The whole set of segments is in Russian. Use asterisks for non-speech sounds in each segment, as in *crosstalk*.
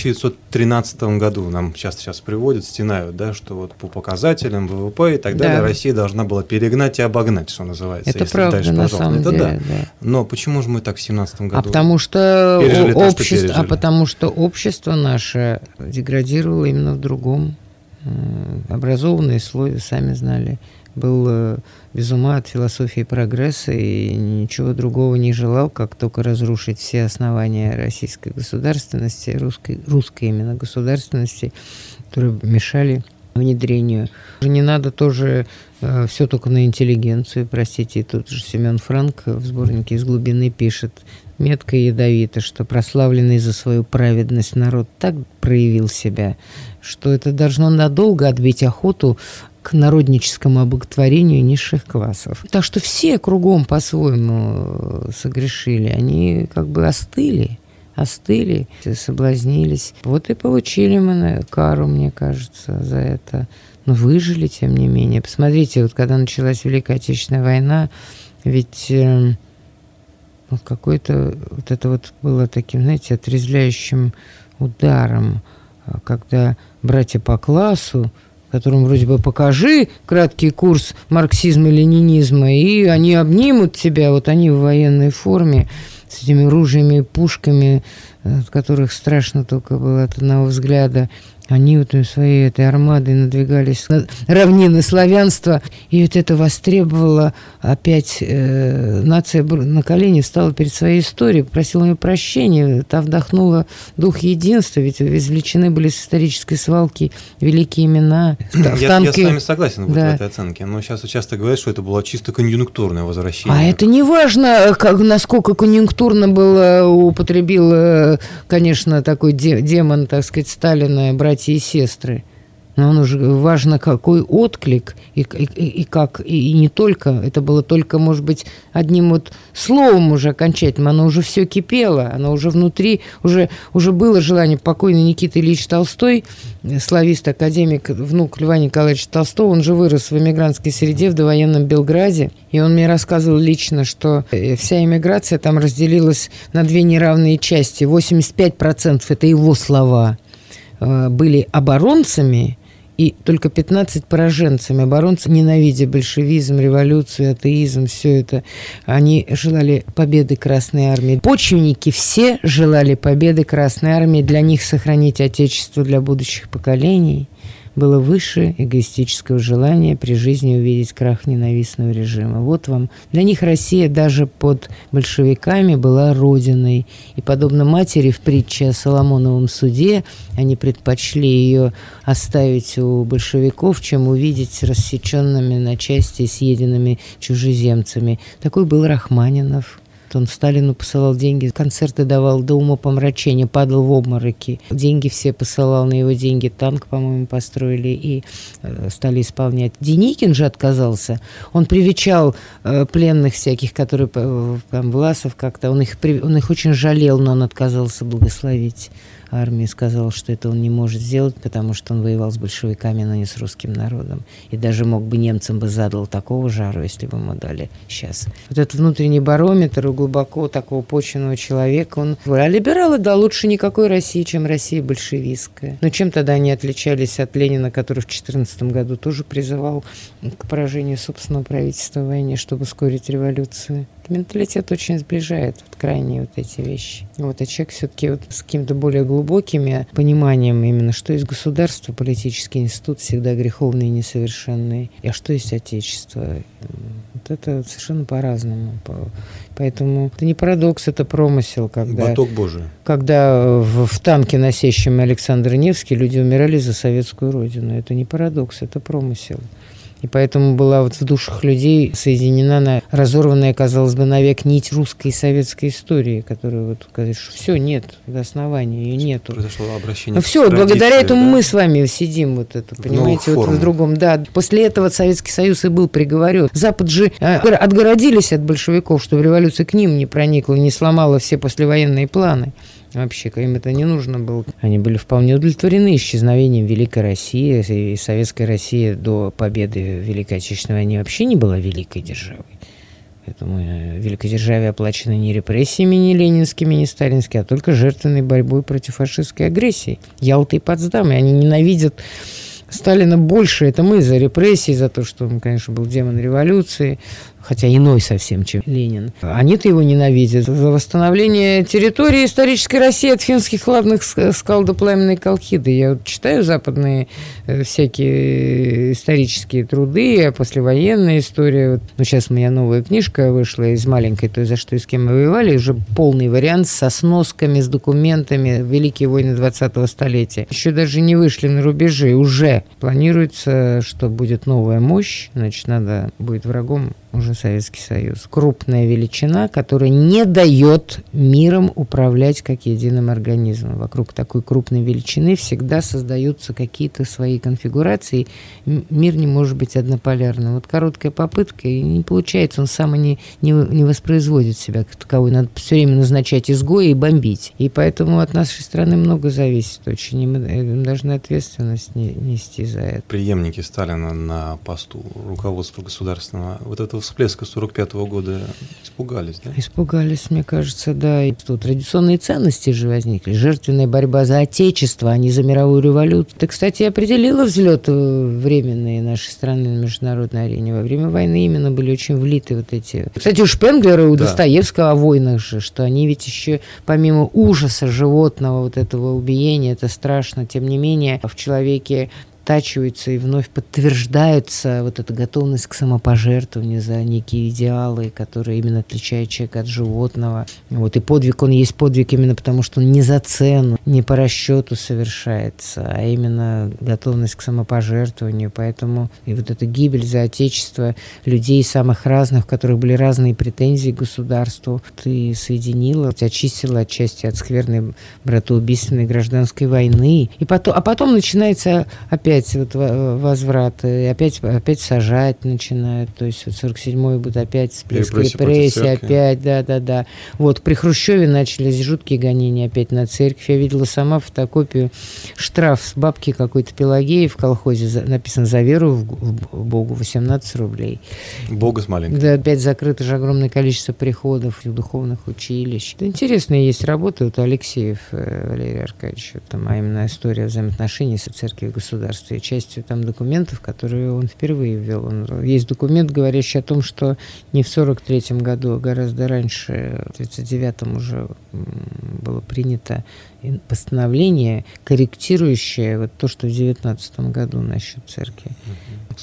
1913 году нам часто сейчас приводят, стенают, да, что вот по показателям ВВП и так далее Да. Россия должна была перегнать и обогнать, что называется. Это если правда, дальше на самом Это деле, да. да. Но почему же мы так в 17 году? А потому что пережили о- то, что общество, а потому что общество наше деградировало именно в другом. М, Образованный слой, вы сами знали, был э, без ума от философии прогресса и ничего другого не желал, как только разрушить все основания российской государственности, русской, русской именно государственности, которые мешали внедрению. Не надо тоже все только на интеллигенцию, простите, и тут же Семен Франк в сборнике «Из глубины» пишет метко и ядовито, что прославленный за свою праведность народ так проявил себя, что это должно надолго отбить охоту народническому обоготворению низших классов. Так что все кругом по-своему э, согрешили, они как бы остыли остыли, соблазнились. Вот и получили мы кару, мне кажется, за это. Но выжили, тем не менее. Посмотрите, вот когда началась Великая Отечественная война, ведь э, ну, какой-то вот это вот было таким, знаете, отрезвляющим ударом, а, когда братья по классу, которым вроде бы покажи краткий курс марксизма-ленинизма, и они обнимут тебя, вот они в военной форме, с этими ружьями и пушками, э, от которых страшно только было от одного взгляда. Они вот своей этой армадой надвигались на равнины славянства, и вот это востребовало опять э, нация на колени встала перед своей историей, просила у нее прощения, та вдохнула дух единства, ведь извлечены были с исторической свалки великие имена. Я, я танке- с вами согласен вот Да. в этой оценке, но сейчас часто говорят, что это было чисто конъюнктурное возвращение. А это не важно, как, насколько конъюнктурно было, употребил, э, конечно, такой де- демон, так сказать, Сталина, братья и сестры. Но он уже важно, какой отклик и, и, и как, и, и не только, это было только, может быть, одним вот словом уже окончательно, оно уже все кипело, оно уже внутри, уже, уже было желание. Покойный Никита Ильич Толстой, э, славист, академик, внук Льва Николаевича Толстого, он же вырос в эмигрантской среде в довоенном Белграде, и он мне рассказывал лично, что э, вся эмиграция там разделилась на две неравные части. 85% это его слова э, были оборонцами, и только 15 пораженцами. Оборонцы, ненавидя большевизм, революцию, атеизм, все это, они желали победы Красной Армии. Почвенники все желали победы Красной Армии. Для них сохранить Отечество для будущих поколений было выше эгоистического желания при жизни увидеть крах ненавистного режима. Вот вам. Для них Россия даже под большевиками была родиной. И подобно матери в притче о Соломоновом суде, они предпочли ее оставить у большевиков, чем увидеть рассеченными на части съеденными чужеземцами. Такой был Рахманинов. Он Сталину посылал деньги, концерты давал до ума помрачения, падал в обмороки. Деньги все посылал на его деньги, танк, по-моему, построили и э, стали исполнять. Деникин же отказался. Он привечал э, пленных всяких, которые, э, там, Власов как-то, он их, он их очень жалел, но он отказался благословить армию, сказал, что это он не может сделать, потому что он воевал с большевиками, но не с русским народом. И даже мог бы немцам бы задал такого жару, если бы ему дали сейчас. Вот этот внутренний барометр у глубоко такого почвенного человека, он... А либералы, да, лучше никакой России, чем Россия большевистская. Но чем тогда они отличались от Ленина, который в 2014 году тоже призывал к поражению собственного правительства в войне, чтобы ускорить революцию? Менталитет очень сближает вот крайние вот эти вещи. Вот, а человек все-таки вот с каким-то более глубоким пониманием именно, что есть государство, политический институт, всегда греховный и несовершенный, а что есть отечество. Вот это совершенно по-разному. По- Поэтому это не парадокс, это промысел, когда Баток Божий. когда в, в танке, носящем Александр Невский, люди умирали за советскую родину. Это не парадокс, это промысел. И поэтому была вот в душах людей соединена на разорванная, казалось бы, навек нить русской и советской истории, которая вот что все, нет, до основания ее нету. Произошло обращение Ну все, благодаря этому да? мы с вами сидим вот это, В понимаете, новых вот в другом. Да, после этого Советский Союз и был приговорен. Запад же э, отгородились от большевиков, чтобы революция к ним не проникла, не сломала все послевоенные планы. Вообще, им это не нужно было. Они были вполне удовлетворены исчезновением Великой России. И Советская Россия до победы Великой Отечественной войне вообще не была великой державой. Поэтому э, великодержавие оплачено не репрессиями, не ленинскими, не сталинскими, а только жертвенной борьбой против фашистской агрессии. Ялта и Потсдам, и они ненавидят Сталина больше. Это мы за репрессии, за то, что он, конечно, был демон революции, хотя иной совсем, чем Ленин. Они-то его ненавидят. За восстановление территории исторической России от финских хладных скал до пламенной Колхиды. Я вот читаю западные э, всякие исторические труды, а послевоенная история. Вот, ну, сейчас меня новая книжка вышла из маленькой той, за что и с кем мы воевали, уже полный вариант со сносками, с документами Великие войны 20-го столетия. Еще даже не вышли на рубежи, уже планируется, что будет новая мощь, значит, надо будет врагом уже Советский Союз. Крупная величина, которая не дает миром управлять как единым организмом. Вокруг такой крупной величины всегда создаются какие-то свои конфигурации. Мир не может быть однополярным. Вот короткая попытка, и не получается, он сам не, не, не воспроизводит себя как таковой. Надо все время назначать изгоя и бомбить. И поэтому от нашей страны много зависит очень. И мы э, должны ответственность нести за это. Преемники Сталина на посту руководства государственного. Вот это всплеска 45 -го года испугались, да? Испугались, мне кажется, да. И что, традиционные ценности же возникли. Жертвенная борьба за отечество, а не за мировую революцию. Это, кстати, определило взлет э, временные нашей страны на международной арене. Во время войны именно были очень влиты вот эти... Кстати, у Шпенглера, у да. Достоевского о войнах же, что они ведь еще, помимо ужаса животного, вот этого убиения, это страшно, тем не менее, в человеке оттачивается и вновь подтверждается вот эта готовность к самопожертвованию за некие идеалы, которые именно отличают человека от животного. Вот и подвиг, он есть подвиг именно потому, что он не за цену, не по расчету совершается, а именно готовность к самопожертвованию. Поэтому и вот эта гибель за отечество людей самых разных, у которых были разные претензии к государству, ты соединила, очистила отчасти от скверной братоубийственной гражданской войны. И потом, а потом начинается опять опять вот возврат, и опять, опять сажать начинают, то есть вот 47-й будет опять всплеск репрессий, опять, да-да-да. Вот при Хрущеве начались жуткие гонения опять на церковь. Я видела сама фотокопию штраф с бабки какой-то Пелагеи в колхозе, за, написано «За веру в, в Богу» 18 рублей. Бога с маленьким. Да, опять закрыто же огромное количество приходов в духовных училищ. Это интересные есть работы, вот Алексеев э, Валерий Аркадьевич, там, а именно история взаимоотношений с церковью и государством присутствие частью там документов, которые он впервые ввел. Он, есть документ, говорящий о том, что не в 43-м году, а гораздо раньше, в 39-м уже было принято постановление, корректирующее вот то, что в 19 году насчет церкви.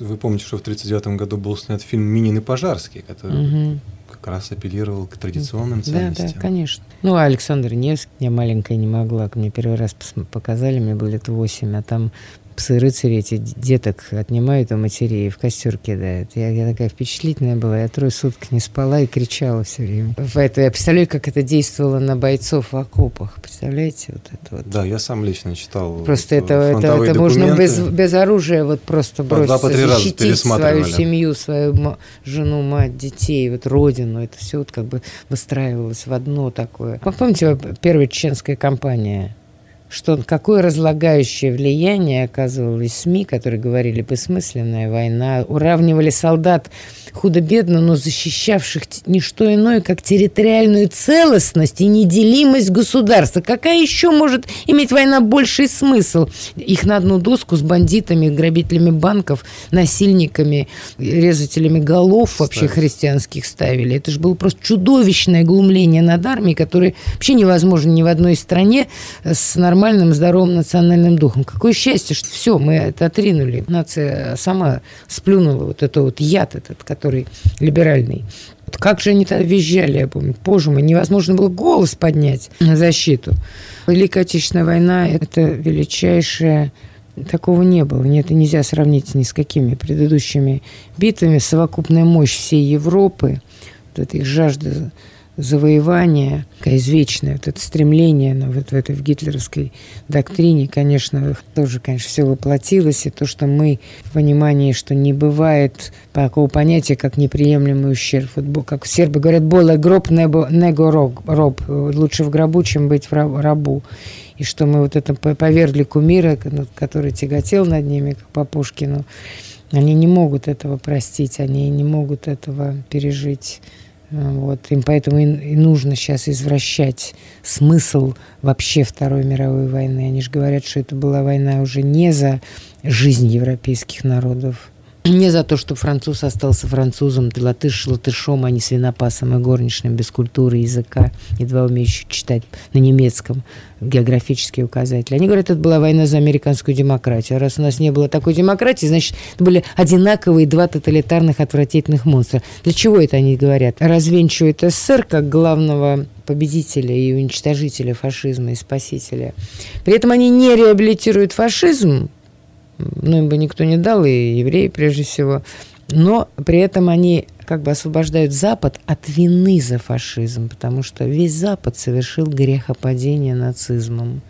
Вы помните, что в 1939 году был снят фильм «Минин и Пожарский», который угу. как раз апеллировал к традиционным ценностям. Да, да, конечно. Ну, а Александр Невский, я маленькая не могла, мне первый раз показали, мне было лет 8, а там псы-рыцари эти деток отнимают у матерей в костер кидают. Я, я такая впечатлительная была. Я трое суток не спала и кричала все время. Поэтому я представляю, как это действовало на бойцов в окопах. Представляете? Вот это вот. Да, я сам лично читал. Просто это, это, это можно без, без оружия вот просто броситься, по защитить свою семью, свою жену, мать, детей, вот родину. Это все вот как бы выстраивалось в одно такое. Помните, первая чеченская кампания? Что какое разлагающее влияние оказывалось СМИ, которые говорили бессмысленная война, уравнивали солдат худо-бедно, но защищавших не что иное, как территориальную целостность и неделимость государства. Какая еще может иметь война больший смысл? Их на одну доску с бандитами, грабителями банков, насильниками, резателями голов вообще Ставить. христианских ставили. Это же было просто чудовищное глумление над армией, которое вообще невозможно ни в одной стране с нормальным, здоровым национальным духом. Какое счастье, что все, мы это отринули. Нация сама сплюнула вот это вот яд этот, который либеральный. Вот как же они тогда визжали, я помню. Боже мой, невозможно было голос поднять на защиту. Великая Отечественная война – это величайшая Такого не было. Нет, нельзя сравнить ни с какими предыдущими битвами. Совокупная мощь всей Европы, вот этой жажды завоевание, извечное вот это стремление, но вот в этой в гитлеровской доктрине, конечно, тоже, конечно, все воплотилось, и то, что мы в понимании, что не бывает такого понятия, как неприемлемый ущерб. Вот, как сербы говорят, более гроб, него роб, роб, лучше в гробу, чем быть в рабу. И что мы вот это повергли кумира, который тяготел над ними, как по Пушкину, они не могут этого простить, они не могут этого пережить Вот, им поэтому и, и нужно сейчас извращать смысл вообще Второй мировой войны. Они же говорят, что это была война уже не за жизнь европейских народов, не за то, что француз остался французом, ты латыш латышом, а не свинопасом и горничным, без культуры, языка, едва умеющий читать на немецком географические указатели. Они говорят, это была война за американскую демократию. Раз у нас не было такой демократии, значит, это были одинаковые два тоталитарных отвратительных монстра. Для чего это они говорят? Развенчивают СССР как главного победителя и уничтожителя фашизма и спасителя. При этом они не реабилитируют фашизм, ну, им бы никто не дал, и евреи прежде всего. Но при этом они как бы освобождают Запад от вины за фашизм, потому что весь Запад совершил грехопадение нацизмом.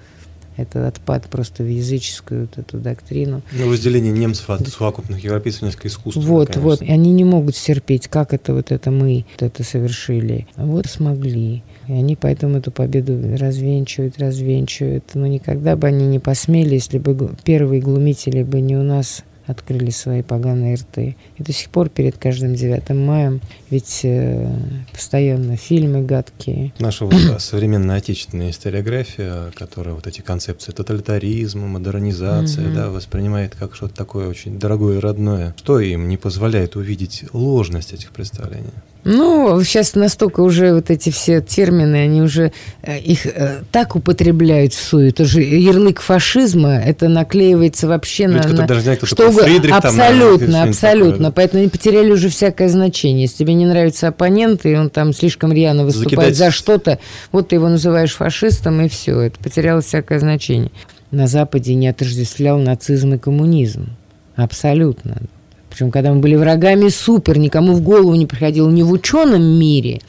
Это отпад просто в языческую вот эту доктрину. Ну, разделение немцев от совокупных европейцев несколько искусственно, Вот, конечно. вот. И они не могут терпеть, как это вот это мы вот это совершили. Вот смогли. И они поэтому эту победу развенчивают, развенчивают. Но никогда бы они не посмели, если бы первые глумители бы не у нас открыли свои поганые рты. И до сих пор перед каждым 9 маем ведь э, постоянно фильмы гадкие. Наша вот, да, современная отечественная историография, которая вот эти концепции тоталитаризма, модернизация, Мгм. да, воспринимает как что-то такое очень дорогое и родное, что им не позволяет увидеть ложность этих представлений. Ну, сейчас настолько уже вот эти все термины, они уже э, их э, так употребляют в сую. Тоже ярлык фашизма, это наклеивается вообще Ведь на... кто-то на- даже знает, кто что вы- Фридрих там, абсолютно, что-нибудь абсолютно. такое. Поэтому они потеряли уже всякое значение. Если тебе не нравится оппонент, и он там слишком рьяно выступает Закидательство. за что-то, вот ты его называешь фашистом, и все. Это потеряло всякое значение. На Западе не отождествлял нацизм и коммунизм. Абсолютно. Причем, когда мы были врагами, супер, никому в голову не приходило ни в ученом мире,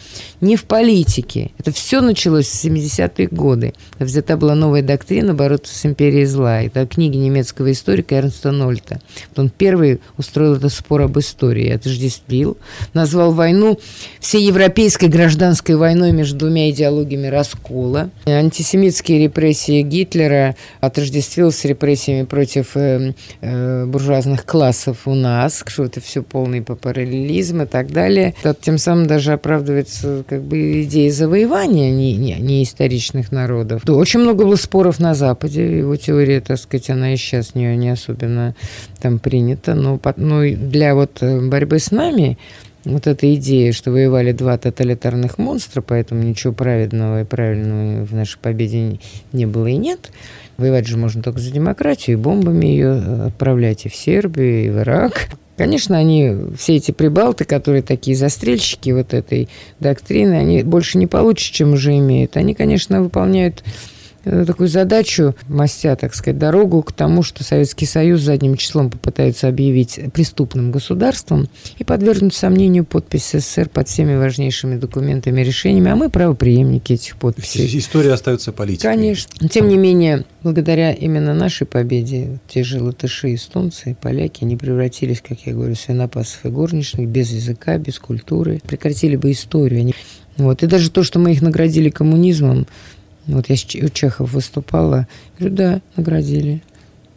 ни в политике. Это все началось в 70-е годы. Взята была новая доктрина бороться с империей зла. Это книги немецкого историка Эрнста Нольта. Он первый устроил этот спор об истории, отождествил, назвал войну всеевропейской гражданской войной между двумя идеологиями раскола. Антисемитские репрессии Гитлера отождествил с репрессиями против э, э, буржуазных классов у нас, что это все полный параллелизм и так далее. Тот тем самым даже оправдывается как бы идеей завоевания не, не, не историчных народов. То очень много было споров на Западе, его теория, так сказать, она и сейчас не, не особенно там принята, но, по- но для вот э, борьбы с нами вот эта идея, что воевали два тоталитарных монстра, поэтому ничего праведного и правильного в нашей победе не было и нет. Воевать же можно только за демократию, и бомбами ее отправлять и в Сербию, и в Ирак. Конечно, они, все эти прибалты, которые такие застрельщики вот этой доктрины, они больше не получат, чем уже имеют. Они, конечно, выполняют э, такую задачу, мастя, так сказать, дорогу к тому, что Советский Союз задним числом попытаются объявить преступным государством и подвергнуть сомнению подпись СССР под всеми важнейшими документами и решениями, а мы правоприемники этих подписей. История остается политикой. Конечно. Но, тем не менее, благодаря именно нашей победе, те же латыши, эстонцы, поляки не превратились, как я говорю, в свинопасов и горничных, без языка, без культуры. Прекратили бы историю. Вот. И даже то, что мы их наградили коммунизмом, вот я у Чехов выступала, говорю, да, наградили.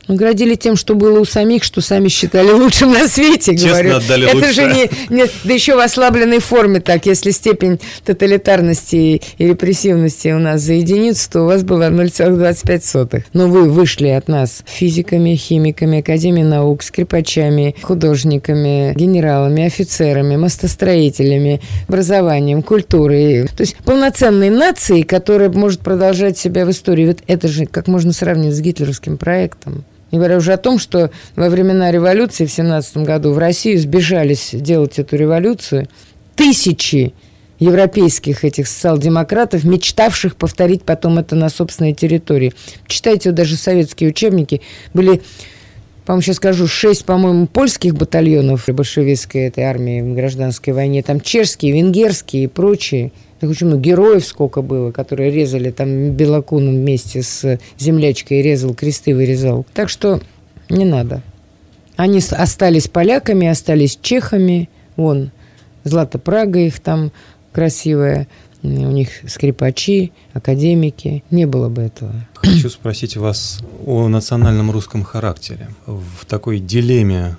Наградили тем, что было у самих, что сами считали лучшим на свете, Честно говорю. отдали Это лучшее. же не, не- да еще в ослабленной форме так. Если степень тоталитарности и репрессивности у нас за единицу, то у вас было 0,25. Но вы вышли от нас физиками, химиками, академией наук, скрипачами, художниками, генералами, офицерами, мостостроителями, образованием, культурой. То есть полноценной нацией, которая может продолжать себя в истории. Вот это же как можно сравнить с гитлеровским проектом. Не говоря уже о том, что во времена революции в 17 году в Россию сбежались делать эту революцию тысячи европейских этих социал-демократов, мечтавших повторить потом это на собственной территории. Читайте вот даже советские учебники. Были, по-моему, сейчас скажу, шесть, по-моему, польских батальонов большевистской этой армии в гражданской войне. Там чешские, венгерские и прочие. Так очень много героев сколько было, которые резали там Белокуном вместе с землячкой, резал, кресты вырезал. Так что не надо. Они остались поляками, остались чехами. Вон, Злата Прага их там красивая. У них скрипачи, академики. Не было бы этого. Хочу спросить вас о национальном русском характере. В такой дилемме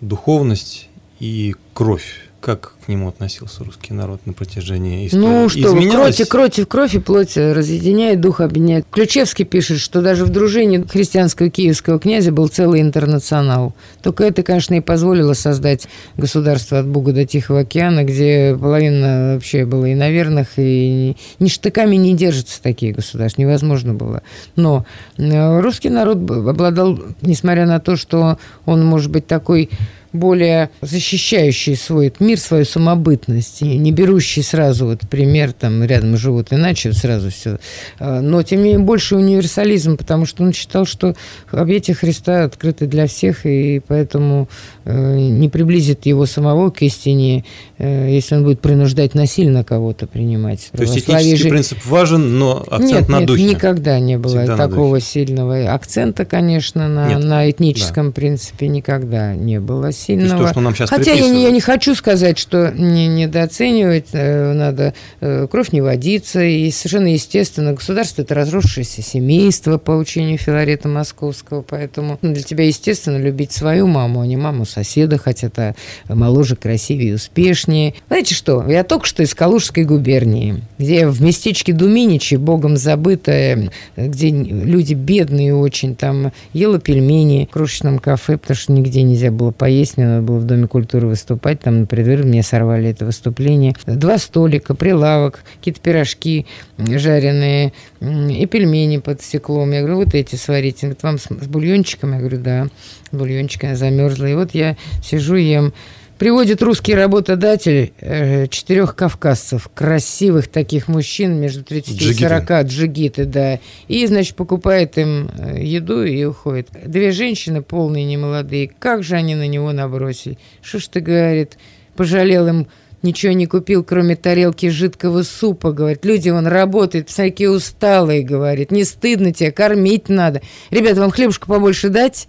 духовность и кровь. Как к нему относился русский народ на протяжении истории? Ну что, кровь и кровь и кровь и плоть разъединяет, дух объединяет. Ключевский пишет, что даже в дружине христианского киевского князя был целый интернационал. Только это, конечно, и позволило создать государство от Буга до Тихого океана, где половина вообще было иноверных, и ни штыками не держатся такие государства, невозможно было. Но э, русский народ обладал, несмотря на то, что он может быть такой более защищающий свой мир, свою самобытность, и не берущий сразу вот пример, там рядом живут иначе, сразу все. А, но, тем не менее, больше универсализм, потому что он считал, что объятия Христа открыты для всех, и поэтому э, не приблизит его самого к истине, э, если он будет принуждать насильно кого-то принимать. То есть этический же... принцип важен, но акцент нет, на нет, духе? никогда не было Всегда такого сильного акцента, конечно, на, на этническом да. принципе никогда не было сильного. То, что нам сейчас Хотя я не, я не хочу сказать, что не недооценивать, э, надо э, кровь не водиться, и совершенно естественно, государство – это разросшееся семейство по учению Филарета Московского, поэтому для тебя естественно любить свою маму, а не маму соседа, хотя это моложе, красивее, успешнее. Знаете что, я только что из Калужской губернии, где в местечке Думиничи, богом забытое, где люди бедные очень, там ела пельмени в крошечном кафе, потому что нигде нельзя было поесть, мне надо было в Доме культуры выступать, там на предвыбор мне сорвали это выступление. Два столика, прилавок, какие-то пирожки жареные и пельмени под стеклом. Я говорю, вот эти сварите. Говорит, вам с, бульончиком? Я говорю, да, бульончик, я замерзла. И вот я сижу, ем Приводит русский работодатель э, четырех кавказцев, красивых таких мужчин между 30 джигиты. и 40, джигиты, да. И, значит, покупает им э, еду и уходит. Две женщины полные, немолодые. Как же они на него набросили? Что ж ты, говорит, пожалел им ничего не купил, кроме тарелки жидкого супа, говорит. Люди, он работает, всякие усталые, говорит. Не стыдно тебе, кормить надо. Ребята, вам хлебушка побольше дать?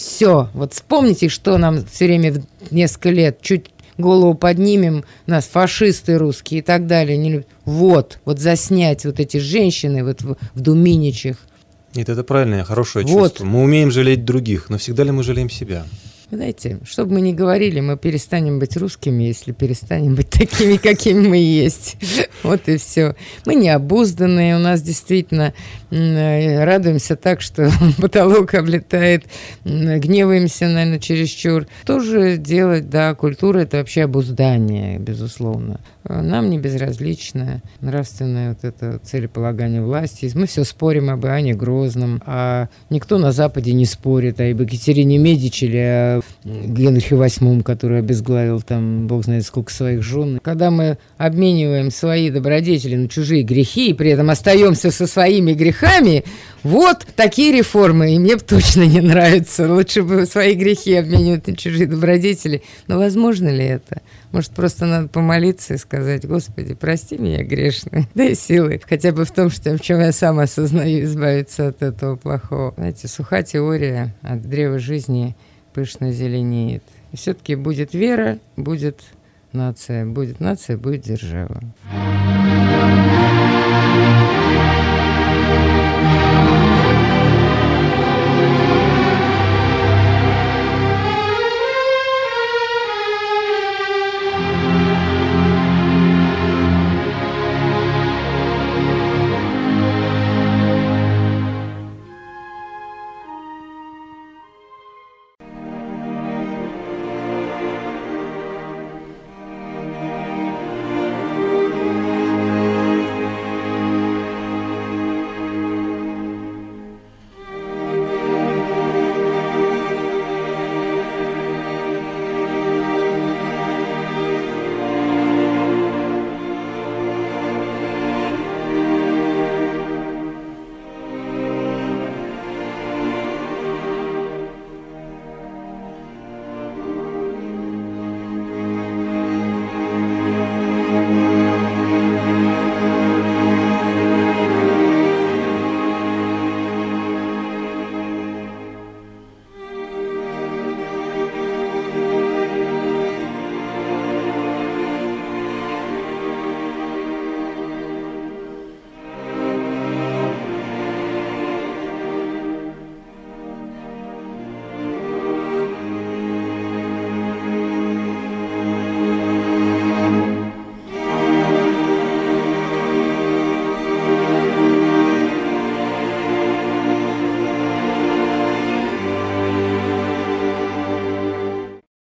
Все. Вот вспомните, что нам все время несколько лет чуть голову поднимем, нас фашисты русские и так далее. Не любят. Вот, вот заснять вот эти женщины вот в, в Думиничах. Нет, это правильное, хорошее вот. чувство. Мы умеем жалеть других, но всегда ли мы жалеем себя? знаете, что бы мы ни говорили, мы перестанем быть русскими, если перестанем быть такими, *laughs* какими мы есть. Вот и все. Мы не обузданные, у нас действительно радуемся так, что *laughs* потолок облетает, гневаемся, наверное, чересчур. Тоже делать, да, культура – это вообще обуздание, безусловно. Нам не безразлично нравственное вот это целеполагание власти. Мы все спорим об Иоанне Грозном, а никто на Западе не спорит об Екатерине Медичи или о Генрихе VIII, который обезглавил там, бог знает сколько своих жен. Когда мы обмениваем свои добродетели на чужие грехи и при этом остаемся со своими грехами, вот такие реформы, и мне точно не нравятся. Лучше бы свои грехи обменивать на чужие добродетели. Но возможно ли это? Может, просто надо помолиться и сказать, Господи, прости меня грешный, *laughs* дай силы. Хотя бы в том, что, в чем я сам осознаю, избавиться от этого плохого. Знаете, суха теория от древа жизни пышно зеленеет. И все-таки будет вера, будет нация. Будет нация, будет держава.